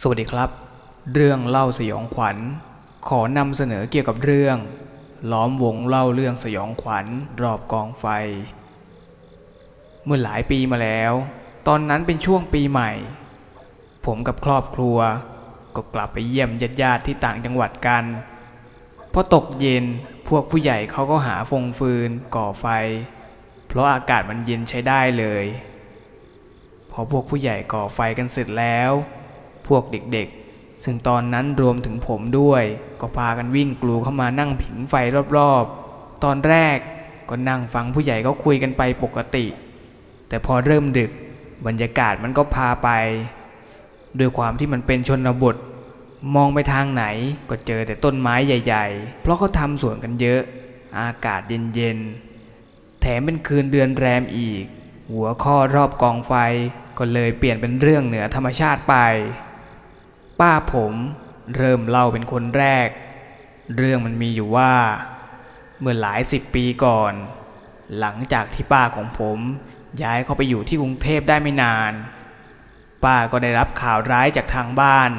สวัสดีครับ เรื่องเล่าสยองขวัญ ขอนำเสนอเกี่ยวกับเรื่อง ล้อมวงเล่าเรื่องสยองขวัญรอบกองไฟ เมื่อหลายปีมาแล้ว ตอนนั้นเป็นช่วงปีใหม่ ผมกับครอบครัว ก็กลับไปเยี่ยมญาติญาติที่ต่างจังหวัดกันพอตกเย็นพวกผู้ใหญ่เขาก็หาฟงฟืนก่อไฟ เพราะอากาศมันเย็นใช้ได้เลย พอพวกผู้ใหญ่ก่อไฟกันเสร็จแล้ว พวกเด็กๆ ซึ่งตอนนั้นรวมถึงผมด้วย ก็พากันวิ่งกลูเข้ามานั่งผิงไฟรอบๆ ตอนแรกก็นั่งฟังผู้ใหญ่ก็คุยกันไปปกติ แต่พอเริ่มดึกบรรยากาศมันก็พาไป ด้วยความที่มันเป็นชนบท มองไปทางไหนก็เจอแต่ต้นไม้ใหญ่ ๆ เพราะเขาทำสวนกันเยอะ อากาศเย็นๆ แถมเป็นคืนเดือนแรมอีก หัวข้อรอบกองไฟก็เลยเปลี่ยนเป็นเรื่องเหนือธรรมชาติไป ป้าผมเริ่มเล่าเป็นคนแรก เรื่องมันมีอยู่ว่า เมื่อหลายสิบปีก่อน หลังจากที่ป้าของผมย้ายเข้าไปอยู่ที่กรุงเทพได้ไม่นาน ป้าก็ได้รับข่าวร้ายจากทางบ้าน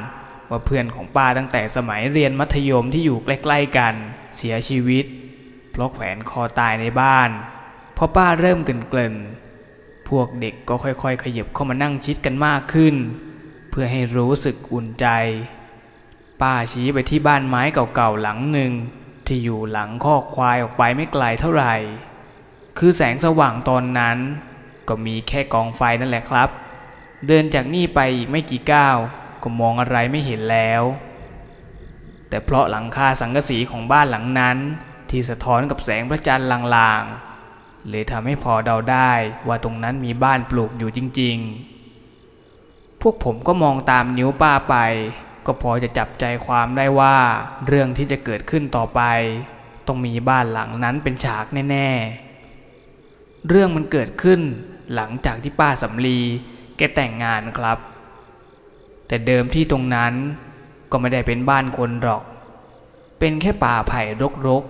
ว่าเพื่อนของป้าตั้งแต่สมัยเรียนมัธยมที่อยู่ใกล้ๆกัน เสียชีวิต เพราะแขวนคอตายในบ้านพอป้าเริ่มเกลิ่นๆพวกเด็กก็ค่อยๆ ขยับเข้ามานั่งชิดกันมากขึ้น เพื่อให้รู้สึกอุ่นใจ ป้าชี้ไปที่บ้านไม้เก่าๆหลังหนึ่ง ที่อยู่หลังคอควายออกไปไม่ไกลเท่าไหร่ คือแสงสว่างตอนนั้น ก็มีแค่กองไฟนั่นแหละครับ เดินจากนี่ไปอีกไม่กี่ก้าวก็มองอะไรไม่เห็นแล้ว แต่เพราะหลังคาสังกะสีของบ้านหลังนั้น ที่สะท้อนกับแสงพระจันทร์ลางๆเลยทำให้พอเดาได้ว่าตรงนั้นมีบ้านปลูกอยู่จริง ๆ พวกผมก็มองตามนิ้วป้าไป ก็พอจะจับใจความได้ว่า เรื่องที่จะเกิดขึ้นต่อไป ต้องมีบ้านหลังนั้นเป็นฉากแน่ ๆ เรื่องมันเกิดขึ้นหลังจากที่ป้าสำลีแกแต่งงานครับ แต่เดิมที่ตรงนั้นก็ไม่ได้เป็นบ้านคนหรอก เป็นแค่ป่าไผ่รก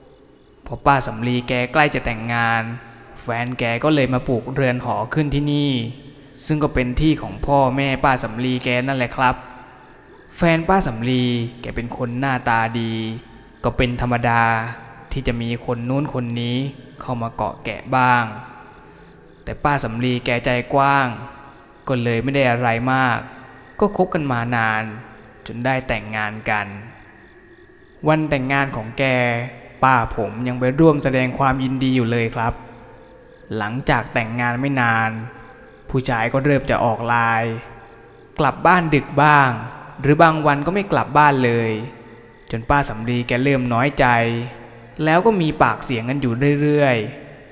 ๆ พอป้าสำลีแกใกล้จะแต่งงาน แฟนแกก็เลยมาปลูกเรือนหอขึ้นที่นี่ ซึ่งก็เป็นที่ของพ่อแม่ป้าสำลีแกนั่นแหละครับ แฟนป้าสำลีแกเป็นคนหน้าตาดี ก็เป็นธรรมดาที่จะมีคนนู้นคนนี้เข้ามาเกาะแกะบ้าง แต่ป้าสำลีแกใจกว้าง ก็เลยไม่ได้อะไรมาก ก็คบกันมานาน จนได้แต่งงานกัน วันแต่งงานของแก ป้าผมยังไปร่วมแสดงความยินดีอยู่เลยครับ หลังจากแต่งงานไม่นาน ผู้ชายก็เริ่มจะออกลาย กลับบ้านดึกบ้าง หรือบางวันก็ไม่กลับบ้านเลย จนป้าสำลีแกเริ่มน้อยใจ แล้วก็มีปากเสียงกันอยู่เรื่อย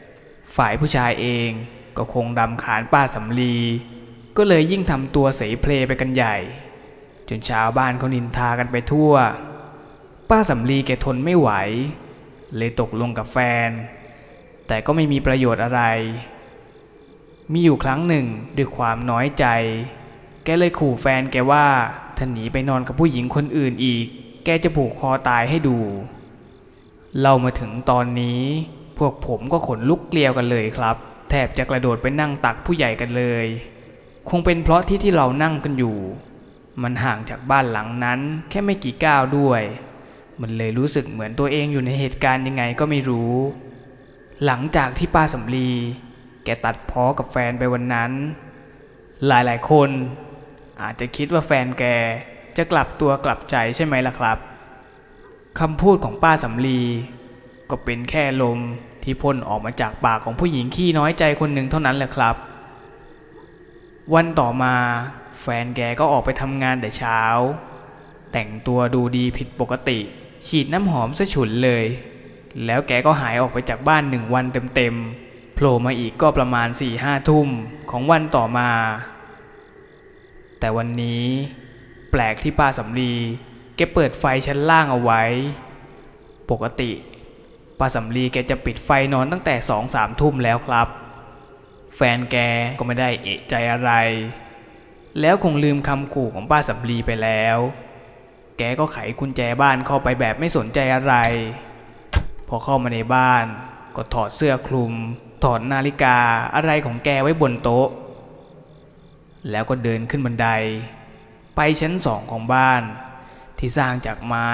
ๆ ฝ่ายผู้ชายเองก็คงรำคาญป้าสำลี ก็เลยยิ่งทำตัวเสเพลไปกันใหญ่ จนชาวบ้านเขานินทากันไปทั่ว ป้าสำลีแกทนไม่ไหว เลยตกลงกับแฟน แต่ก็ไม่มีประโยชน์อะไร มีอยู่ครั้งหนึ่งด้วยความน้อยใจ แกเลยขู่แฟนแกว่าถ้าหนีไปนอนกับผู้หญิงคนอื่นอีก แกจะผูกคอตายให้ดูเล่ามาถึงตอนนี้ พวกผมก็ขนลุกเกลียวกันเลยครับ แทบจะกระโดดไปนั่งตักผู้ใหญ่กันเลย คงเป็นเพราะที่ที่เรานั่งกันอยู่ มันห่างจากบ้านหลังนั้นแค่ไม่กี่ก้าวด้วย มันเลยรู้สึกเหมือนตัวเองอยู่ในเหตุการณ์ยังไงก็ไม่รู้ หลังจากที่ป้าสำลี แกตัดพ้อกับแฟนไปวันนั้น หลายๆคน อาจจะคิดว่าแฟนแกจะกลับตัวกลับใจใช่ไหมล่ะครับคำพูดของป้าสำลี ก็เป็นแค่ลมที่พ่นออกมาจากปากของผู้หญิงขี้น้อยใจคนหนึ่งเท่านั้นแหละครับ วันต่อมาแฟนแกก็ออกไปทำงานแต่เช้า แต่งตัวดูดีผิดปกติ ฉีดน้ำหอมซะฉุนเลย แล้วแกก็หายออกไปจากบ้านหนึ่งวันเต็มๆ ล่มาอีกก็ประมาณ4ี่ห้าทุ่มของวันต่อมา แต่วันนี้แปลกที่ป้าสำลีแกเปิดไฟชั้นล่างเอาไว้ ปกติป้าสำลีแกจะปิดไฟนอนตั้งแต่สองสามทุ่มแล้วครับ แฟนแกก็ไม่ได้เอะใจอะไร แล้วคงลืมคำขู่ของป้าสำลีไปแล้ว แกก็ไขกุญแจบ้านเข้าไปแบบไม่สนใจอะไร พอเข้ามาในบ้านก็ถอดเสื้อคลุม ถอดนาฬิกาอะไรของแกไว้บนโต๊ะ แล้วก็เดินขึ้นบันได ไปชั้นสองของบ้าน ที่สร้างจากไม้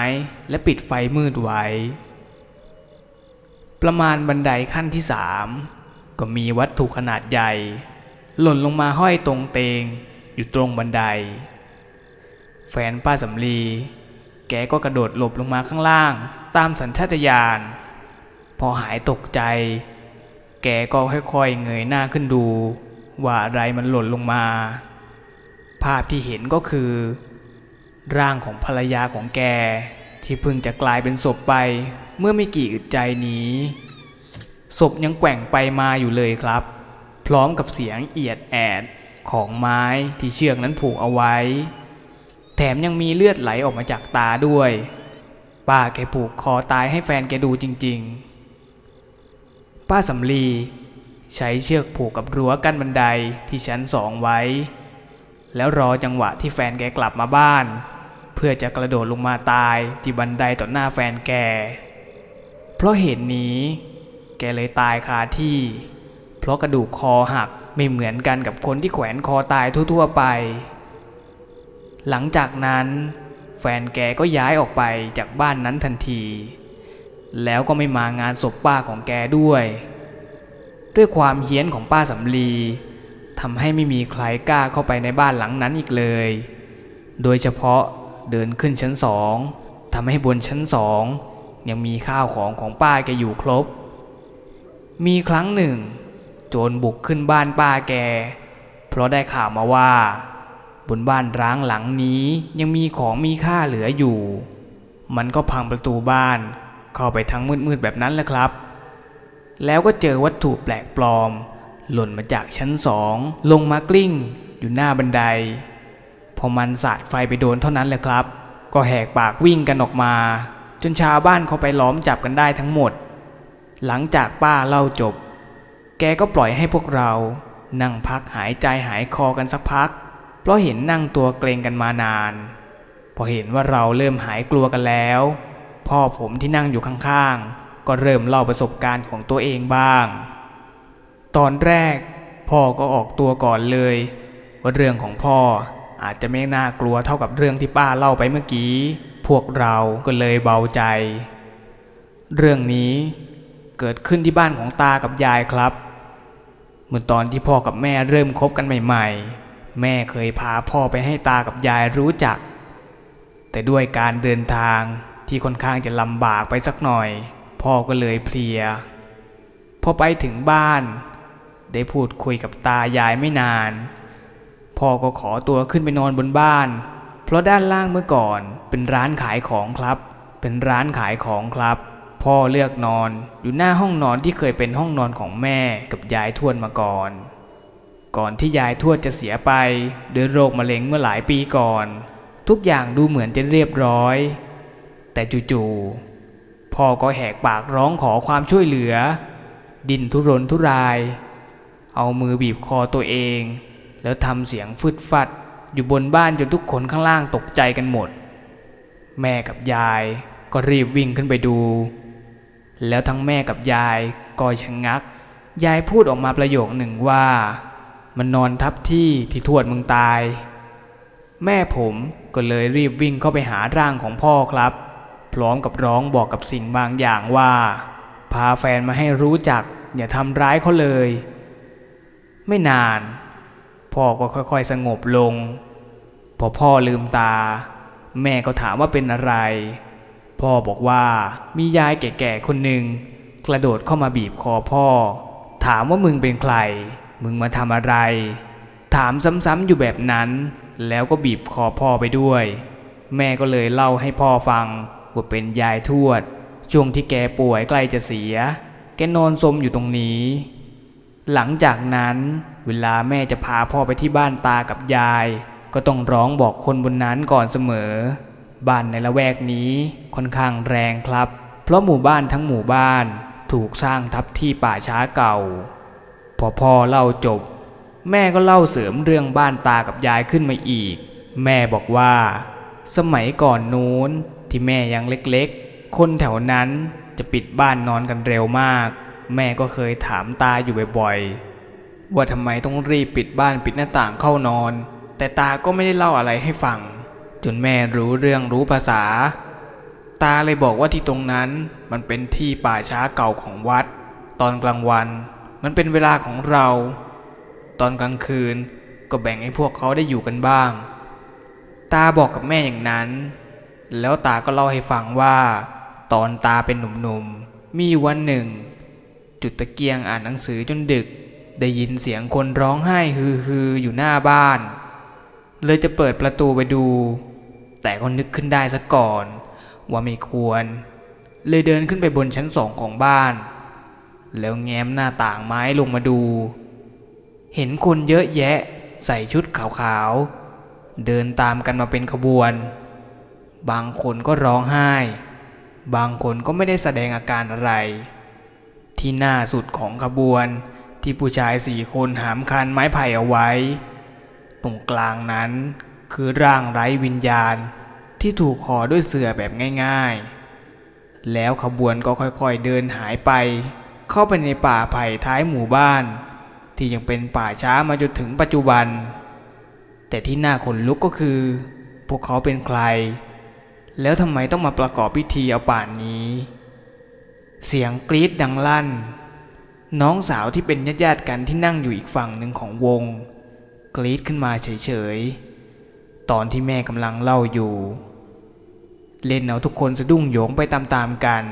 และปิดไฟมืดไว้ ประมาณบันไดขั้นที่สามก็มีวัตถุขนาดใหญ่ หล่นลงมาห้อยตรงเตงอยู่ตรงบันได แฟนป้าสำลี แกก็กระโดดหลบลงมาข้างล่าง ตามสัญชาตญาณพอหายตกใจ แกก็ค่อยๆเงยหน้าขึ้นดู ว่าอะไรมันหล่นลงมา ภาพที่เห็นก็คือ ร่างของภรรยาของแก ที่เพิ่งจะกลายเป็นศพไป เมื่อไม่กี่อึดใจนี้ ศพยังแกว่งไปมาอยู่เลยครับ พร้อมกับเสียงเอียดแอดของไม้ที่เชือกนั้นผูกเอาไว้ แถมยังมีเลือดไหลออกมาจากตาด้วยป้าแกผูกคอตายให้แฟนแกดูจริง ๆ ป้าสำลี ใช้เชือกผูกกับรั้วกั้นบันไดที่ชั้นสองไว้ แล้วรอจังหวะที่แฟนแกกลับมาบ้าน เพื่อจะกระโดดลงมาตายที่บันไดต่อหน้าแฟนแก เพราะเหตุนี้ แกเลยตายคาที่ เพราะกระดูกคอหักไม่เหมือนกันกับคนที่แขวนคอตายทั่วๆไป หลังจากนั้น แฟนแกก็ย้ายออกไปจากบ้านนั้นทันที แล้วก็ไม่มางานศพป้าของแกด้วย ด้วยความเฮี้ยนของป้าสำลีทำให้ไม่มีใครกล้าเข้าไปในบ้านหลังนั้นอีกเลย โดยเฉพาะเดินขึ้นชั้นสองทำให้บนชั้นสองยังมีข้าวของของป้าแกอยู่ครบ มีครั้งหนึ่ง โจรบุกขึ้นบ้านป้าแก เพราะได้ข่าวมาว่า บนบ้านร้างหลังนี้ยังมีของมีค่าเหลืออยู่ มันก็พังประตูบ้าน เข้าไปทั้งมืดๆแบบนั้นแหละครับ แล้วก็เจอวัตถุแปลกปลอม หล่นมาจากชั้นสองลงมากลิ้ง อยู่หน้าบันได พอมันสาดไฟไปโดนเท่านั้นแหละครับ ก็แหกปากวิ่งกันออกมา จนชาวบ้านเขาไปล้อมจับกันได้ทั้งหมด หลังจากป้าเล่าจบ แกก็ปล่อยให้พวกเรานั่งพักหายใจหายคอกันสักพัก เพราะเห็นนั่งตัวเกรงกันมานาน พอเห็นว่าเราเริ่มหายกลัวกันแล้ว พ่อผมที่นั่งอยู่ข้างๆ ก็เริ่มเล่าประสบการณ์ของตัวเองบ้าง ตอนแรกพ่อก็ออกตัวก่อนเลยว่าเรื่องของพ่ออาจจะไม่น่ากลัวเท่ากับเรื่องที่ป้าเล่าไปเมื่อกี้ พวกเราก็เลยเบาใจ เรื่องนี้เกิดขึ้นที่บ้านของตากับยายครับ เมื่อตอนที่พ่อกับแม่เริ่มคบกันใหม่ๆ แม่เคยพาพ่อไปให้ตากับยายรู้จัก แต่ด้วยการเดินทาง ที่ค่อนข้างจะลำบากไปสักหน่อย พ่อก็เลยเพลีย พอไปถึงบ้าน ได้พูดคุยกับตายายไม่นาน พ่อก็ขอตัวขึ้นไปนอนบนบ้าน เพราะด้านล่างเมื่อก่อนเป็นร้านขายของครับ เป็นร้านขายของครับ พ่อเลือกนอนอยู่หน้าห้องนอนที่เคยเป็นห้องนอนของแม่กับยายทวดมาก่อน ก่อนที่ยายทวดจะเสียไปด้วยโรคมะเร็งเมื่อหลายปีก่อน ทุกอย่างดูเหมือนจะเรียบร้อย แต่จู่ๆพ่อก็แหกปากร้องขอความช่วยเหลือ ดินทุรนทุราย เอามือบีบคอตัวเอง แล้วทำเสียงฟึดฟัดอยู่บนบ้านจนทุกคนข้างล่างตกใจกันหมด แม่กับยายก็รีบวิ่งขึ้นไปดู แล้วทั้งแม่กับยายก็ชะงงัก ยายพูดออกมาประโยคหนึ่งว่า มันนอนทับที่ที่ทวดมึงตาย แม่ผมก็เลยรีบวิ่งเข้าไปหาร่างของพ่อครับ พร้อมกับร้องบอกกับสิ่งบางอย่างว่า พาแฟนมาให้รู้จัก อย่าทำร้ายเขาเลย ไม่นาน พ่อก็ค่อยๆสงบลง พอพ่อลืมตา แม่ก็ถามว่าเป็นอะไร พ่อบอกว่ามียายแก่ๆคนหนึ่งกระโดดเข้ามาบีบคอพ่อ ถามว่ามึงเป็นใคร มึงมาทำอะไร ถามซ้ำๆอยู่แบบนั้น แล้วก็บีบคอพ่อไปด้วย แม่ก็เลยเล่าให้พ่อฟัง ว่าเป็นยายทวด ช่วงที่แกป่วยใกล้จะเสีย แกนอนสมอยู่ตรงนี้ หลังจากนั้นเวลาแม่จะพาพ่อไปที่บ้านตากับยาย ก็ต้องร้องบอกคนบนนั้นก่อนเสมอ บ้านในละแวกนี้ค่อนข้างแรงครับ เพราะหมู่บ้านทั้งหมู่บ้านถูกสร้างทับที่ป่าช้าเก่า พอพ่อเล่าจบ แม่ก็เล่าเสริมเรื่องบ้านตากับยายขึ้นมาอีก แม่บอกว่า สมัยก่อนนู้น ที่แม่ยังเล็กๆ คนแถวนั้นจะปิดบ้านนอนกันเร็วมาก แม่ก็เคยถามตาอยู่บ่อยๆ ว่าทำไมต้องรีบปิดบ้านปิดหน้าต่างเข้านอน แต่ตาก็ไม่ได้เล่าอะไรให้ฟัง จนแม่รู้เรื่องรู้ภาษา ตาเลยบอกว่าที่ตรงนั้นมันเป็นที่ป่าช้าเก่าของวัด ตอนกลางวันมันเป็นเวลาของเรา ตอนกลางคืนก็แบ่งให้พวกเขาได้อยู่กันบ้าง ตาบอกกับแม่อย่างนั้น แล้วตาก็เล่าให้ฟังว่า ตอนตาเป็นหนุ่มๆ มีวันหนึ่ง จุดตะเกียงอ่านหนังสือจนดึก ได้ยินเสียงคนร้องไห้ฮือๆอยู่หน้าบ้าน เลยจะเปิดประตูไปดู แต่ก็นึกขึ้นได้ซะก่อน ว่าไม่ควร เลยเดินขึ้นไปบนชั้นสองของบ้าน แล้วแง้มหน้าต่างไม้ลงมาดู เห็นคนเยอะแยะใส่ชุดขาวๆเดินตามกันมาเป็นขบวน บางคนก็ร้องไห้ บางคนก็ไม่ได้แสดงอาการอะไร ที่หน้าสุดของขบวน ที่ผู้ชายสี่คนหามคันไม้ไผ่เอาไว้ ตรงกลางนั้นคือร่างไร้วิญญาณที่ถูกห่อด้วยเสื่อแบบง่ายๆ แล้วขบวนก็ค่อยๆเดินหายไป เข้าไปในป่าไผ่ท้ายหมู่บ้าน ที่ยังเป็นป่าช้ามาจนถึงปัจจุบัน แต่ที่น่าขนลุกก็คือ พวกเขาเป็นใคร แล้วทำไมต้องมาประกอบพิธีเอาป่านนี้ เสียงกรีดดังลั่น น้องสาวที่เป็นญาติๆกันที่นั่งอยู่อีกฝั่งหนึ่งของวง กรีดขึ้นมาเฉยๆ ตอนที่แม่กำลังเล่าอยู่ เล่นเอาทุกคนสะดุ้งโยงไปตามๆกัน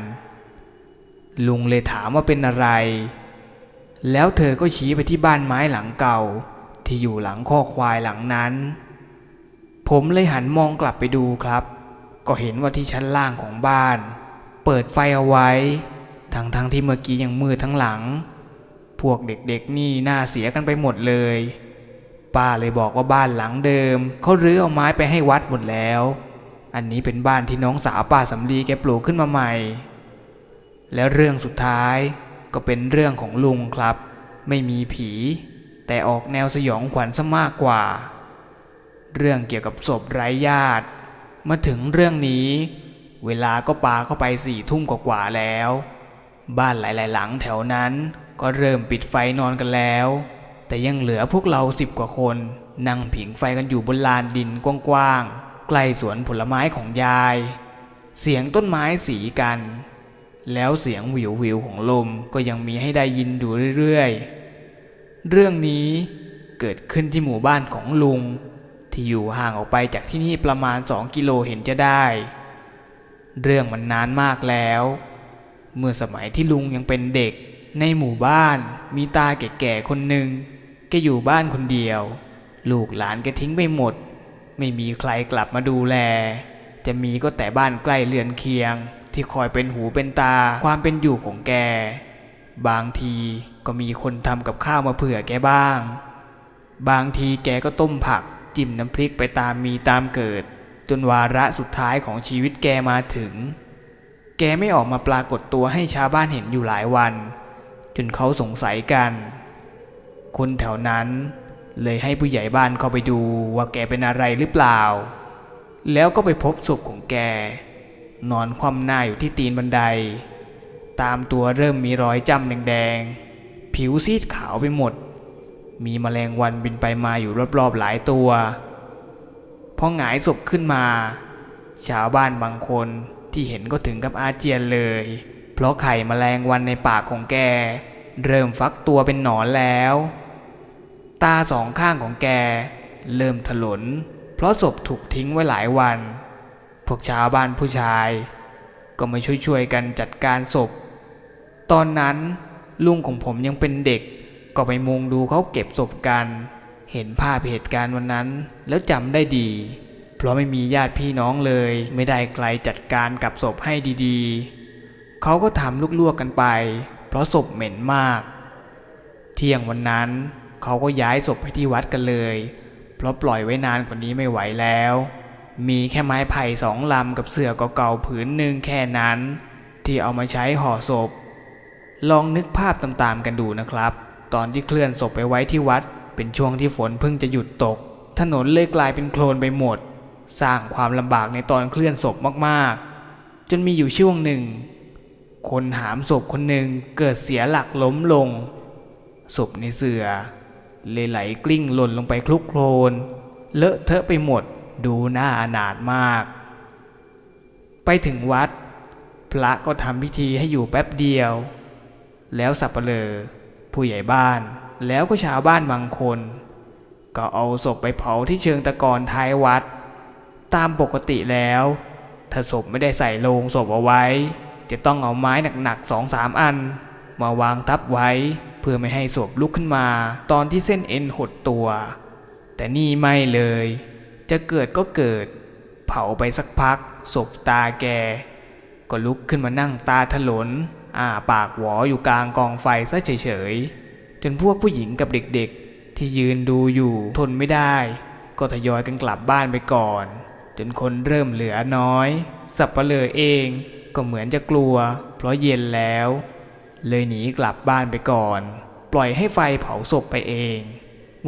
ลุงเลยถามว่าเป็นอะไร แล้วเธอก็ชี้ไปที่บ้านไม้หลังเก่า ที่อยู่หลังข้อควายหลังนั้น ผมเลยหันมองกลับไปดูครับ ก็เห็นว่าที่ชั้นล่างของบ้าน เปิดไฟเอาไว้ ทั้งๆทที่เมื่อกี้ยังมืดทั้งหลัง พวกเด็กๆนี่น่าเสียกันไปหมดเลย ป้าเลยบอกว่าบ้านหลังเดิมเขารื้อเอาไม้ไปให้วัดหมดแล้ว อันนี้เป็นบ้านที่น้องสาวป้าสำลีแกปลูกขึ้นมาใหม่ แล้วเรื่องสุดท้ายก็เป็นเรื่องของลุงครับ ไม่มีผี แต่ออกแนวสยองขวัญซะมากกว่า เรื่องเกี่ยวกับศพไร้ญาติ มาถึงเรื่องนี้ เวลาก็ปาเข้าไปสี่ทุ่มกว่าๆแล้ว บ้านหลาย ๆ หลังแถวนั้นก็เริ่มปิดไฟนอนกันแล้ว แต่ยังเหลือพวกเราสิบกว่าคน นั่งผิงไฟกันอยู่บนลานดินกว้างๆใกล้สวนผลไม้ของยาย เสียงต้นไม้สีกัน แล้วเสียงวิววิวของลมก็ยังมีให้ได้ยินอยู่เรื่อยๆ เรื่องนี้เกิดขึ้นที่หมู่บ้านของลุง ที่อยู่ห่างออกไปจากที่นี่ประมาณสองกิโลเห็นจะได้ เรื่องมันนานมากแล้ว เมื่อสมัยที่ลุงยังเป็นเด็ก ในหมู่บ้านมีตาแก่ๆคนหนึ่งแกอยู่บ้านคนเดียว ลูกหลานแกทิ้งไปหมด ไม่มีใครกลับมาดูแล จะมีก็แต่บ้านใกล้เรือนเคียง ที่คอยเป็นหูเป็นตาความเป็นอยู่ของแก บางทีก็มีคนทำกับข้าวมาเผื่อแกบ้าง บางทีแกก็ต้มผัก จิ้มน้ำพริกไปตามมีตามเกิด จนวาระสุดท้ายของชีวิตแกมาถึง แกไม่ออกมาปรากฏตัวให้ชาวบ้านเห็นอยู่หลายวัน จนเขาสงสัยกัน คนแถวนั้นเลยให้ผู้ใหญ่บ้านเข้าไปดูว่าแกเป็นอะไรหรือเปล่า แล้วก็ไปพบศพของแก นอนคว่ำหน้าอยู่ที่ตีนบันได ตามตัวเริ่มมีรอยจ้ำแดงๆ ผิวซีดขาวไปหมด มีแมลงวันบินไปมาอยู่รอบๆหลายตัวพอหงายศพขึ้นมา ชาวบ้านบางคนที่เห็นก็ถึงกับอาเจียนเลย เพราะไข่แมลงวันในปากของแก เริ่มฟักตัวเป็นหนอนแล้ว ตาสองข้างของแก เริ่มถลน เพราะศพถูกทิ้งไว้หลายวัน พวกชาวบ้านผู้ชาย ก็มาช่วยๆกันจัดการศพ ตอนนั้นลุงของผมยังเป็นเด็ก ก็ไปมุงดูเขาเก็บศพกัน เห็นภาพเหตุการณ์วันนั้น แล้วจำได้ดี เพราะไม่มีญาติพี่น้องเลย ไม่ได้ใครจัดการกับศพให้ดีๆ เขาก็ทำลวกๆกันไป เพราะศพเหม็นมาก เที่ยงวันนั้น เขาก็ย้ายศพไปที่วัดกันเลย เพราะปล่อยไว้นานกว่านี้ไม่ไหวแล้ว มีแค่ไม้ไผ่สองลำกับเสื่อเก่าๆผืนหนึ่งแค่นั้น ที่เอามาใช้ห่อศพ ลองนึกภาพตามๆกันดูนะครับ ตอนที่เคลื่อนศพไปไว้ที่วัด เป็นช่วงที่ฝนเพิ่งจะหยุดตก ถนนเลยกลายเป็นโคลนไปหมด สร้างความลำบากในตอนเคลื่อนศพมากๆ จนมีอยู่ช่วงหนึ่ง คนหามศพคนหนึ่งเกิดเสียหลักล้มลง ศพในเสือเลยไหลกลิ้งหล่นลงไปคลุกโคลน เลอะเทอะไปหมดดูน่าอนาถมาก ไปถึงวัด พระก็ทำพิธีให้อยู่แป๊บเดียว แล้วสับเปลอ ผู้ใหญ่บ้านแล้วก็ชาวบ้านบางคน ก็เอาศพไปเผาที่เชิงตะกอนท้ายวัด ตามปกติแล้ว ถ้าศพไม่ได้ใส่โลงศพเอาไว้ จะต้องเอาไม้หนักๆสองสามอัน มาวางทับไว้เพื่อไม่ให้ศพลุกขึ้นมาตอนที่เส้นเอ็นหดตัว แต่นี่ไม่เลย จะเกิดก็เกิด เผาไปสักพักศพตาแก ก็ลุกขึ้นมานั่งตาถลน อ้าปากหวออยู่กลางกองไฟซะเฉยๆ จนพวกผู้หญิงกับเด็กๆ ที่ยืนดูอยู่ทนไม่ได้ ก็ทยอยกันกลับบ้านไปก่อน จนคนเริ่มเหลือน้อย สับปะเลอเองก็เหมือนจะกลัว เพราะเย็นแล้ว เลยหนีกลับบ้านไปก่อน ปล่อยให้ไฟเผาศพไปเอง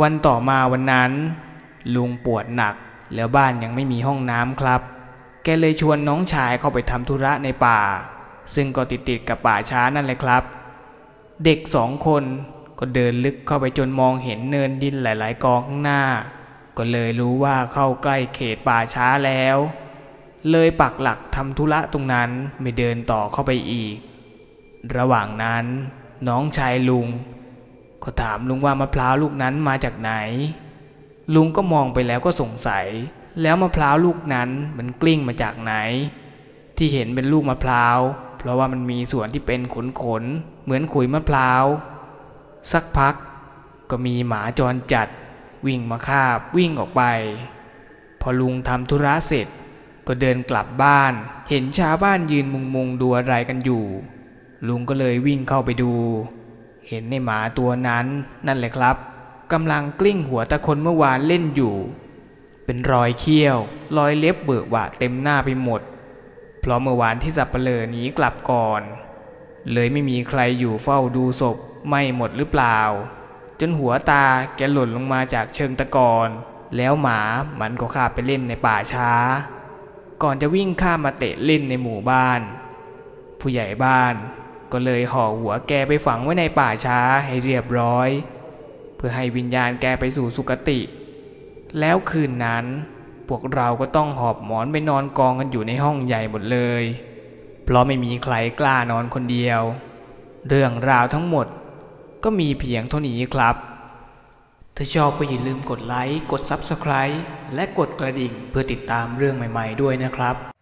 วันต่อมาวันนั้น ลุงปวดหนักแล้วบ้านยังไม่มีห้องน้ำครับ แกเลยชวนน้องชายเข้าไปทำธุระในป่า ซึ่งก็ติดติดกับป่าช้านั่นแหละครับ เด็กสองคนก็เดินลึกเข้าไปจนมองเห็นเนินดินหลาย ๆ กองข้างหน้า ก็เลยรู้ว่าเข้าใกล้เขตป่าช้าแล้ว เลยปักหลักทำธุระตรงนั้นไม่เดินต่อเข้าไปอีก ระหว่างนั้น น้องชายลุง ก็ถามลุงว่ามะพร้าวลูกนั้นมาจากไหน ลุงก็มองไปแล้วก็สงสัย แล้วมะพร้าวลูกนั้นมันกลิ้งมาจากไหน ที่เห็นเป็นลูกมะพร้าว เพราะว่ามันมีส่วนที่เป็นขนขนเหมือนขุยมะพร้าว สักพักก็มีหมาจรจัด วิ่งมาคาบวิ่งออกไป พอลุงทำธุระเสร็จ ก็เดินกลับบ้าน เห็นชาวบ้านยืนมุงมุงดูอะไรกันอยู่ ลุงก็เลยวิ่งเข้าไปดู เห็นในหมาตัวนั้นนั่นแหละครับกำลังกลิ้งหัวตะคนเมื่อวานเล่นอยู่ เป็นรอยเขี้ยว รอยเล็บเบิกหวะเต็มหน้าไปหมด ราะเมื่อวานที่สับเปลอหนีกลับก่อน เลยไม่มีใครอยู่เฝ้าดูศพไม่หมดหรือเปล่า จนหัวตาแกหล่นลงมาจากเชิงตะกอนแล้วหมามันก็ข้าไปเล่นในป่าช้า ก่อนจะวิ่งข้ามมาเตะเล่นในหมู่บ้าน ผู้ใหญ่บ้านก็เลยห่อหัวแกไปฝังไว้ในป่าช้าให้เรียบร้อย เพื่อให้วิญญาณแกไปสู่สุคติ แล้วคืนนั้น พวกเราก็ต้องหอบหมอนไปนอนกองกันอยู่ในห้องใหญ่หมดเลย เพราะไม่มีใครกล้านอนคนเดียว เรื่องราวทั้งหมดก็มีเพียงเท่านี้ครับ ถ้าชอบก็อย่าลืมกดไลค์ กด Subscribe และกดกระดิ่งเพื่อติดตามเรื่องใหม่ ๆ ด้วยนะครับ